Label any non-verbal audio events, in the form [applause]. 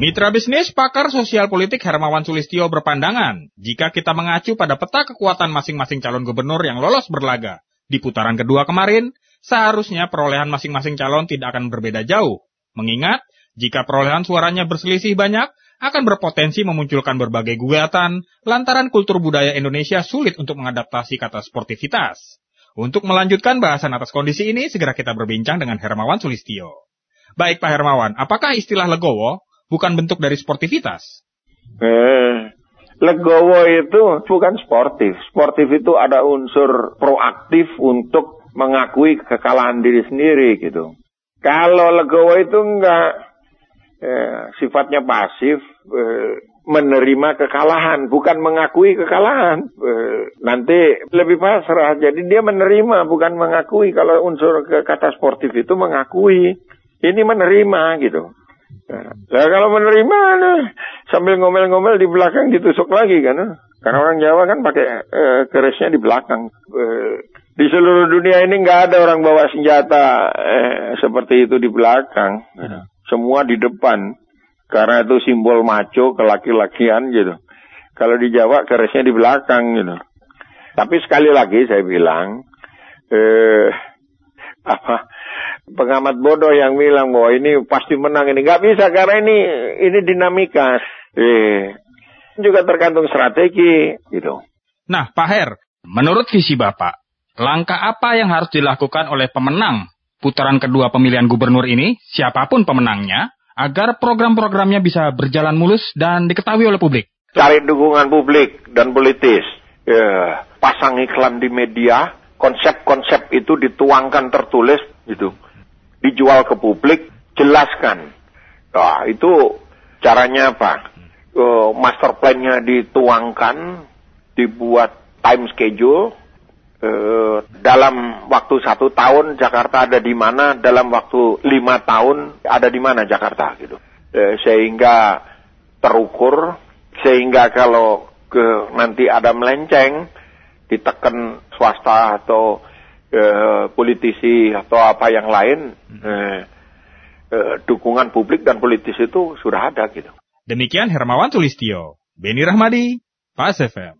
Mitra bisnis pakar sosial politik Hermawan Sulistio berpandangan, jika kita mengacu pada peta kekuatan masing-masing calon gubernur yang lolos berlaga di putaran kedua kemarin, seharusnya perolehan masing-masing calon tidak akan berbeda jauh. Mengingat, jika perolehan suaranya berselisih banyak, akan berpotensi memunculkan berbagai gugatan lantaran kultur budaya Indonesia sulit untuk mengadaptasi kata sportivitas. Untuk melanjutkan bahasan atas kondisi ini, segera kita berbincang dengan Hermawan Sulistio. Baik Pak Hermawan, apakah istilah legowo bukan bentuk dari sportivitas? Eh, legowo itu bukan sportif. Sportif itu ada unsur proaktif untuk mengakui kekalahan diri sendiri gitu. Kalau legowo itu enggak eh, sifatnya pasif, eh, menerima kekalahan, bukan mengakui kekalahan. Eh, nanti lebih pasrah. Jadi dia menerima, bukan mengakui. Kalau unsur kata sportif itu mengakui, ini menerima gitu. Nah, kalau menerima nah, sambil ngomel-ngomel di belakang ditusuk lagi kan. Nah. Karena orang Jawa kan pakai eh, kerisnya di belakang. Eh, di seluruh dunia ini nggak ada orang bawa senjata eh, seperti itu di belakang. Ya. Semua di depan. Karena itu simbol maco kelaki-lakian gitu. Kalau di Jawa kerisnya di belakang gitu. Tapi sekali lagi saya bilang, eh, [laughs] apa pengamat bodoh yang bilang bahwa ini pasti menang ini nggak bisa karena ini ini dinamika eh juga tergantung strategi gitu. Nah, Pak Her, menurut visi Bapak, langkah apa yang harus dilakukan oleh pemenang putaran kedua pemilihan gubernur ini, siapa pun pemenangnya, agar program-programnya bisa berjalan mulus dan diketahui oleh publik? Cari dukungan publik dan politis. Ya, pasang iklan di media, konsep-konsep itu dituangkan tertulis gitu dijual ke publik, jelaskan. Nah, itu caranya apa? Uh, master plan-nya dituangkan, dibuat time schedule, uh, dalam waktu satu tahun Jakarta ada di mana, dalam waktu lima tahun ada di mana Jakarta gitu. Uh, sehingga terukur, sehingga kalau ke nanti ada melenceng, ditekan swasta atau eh, politisi atau apa yang lain, hmm. eh, eh, dukungan publik dan politis itu sudah ada gitu. Demikian Hermawan Tulistio, Beni Rahmadi, Pas FM.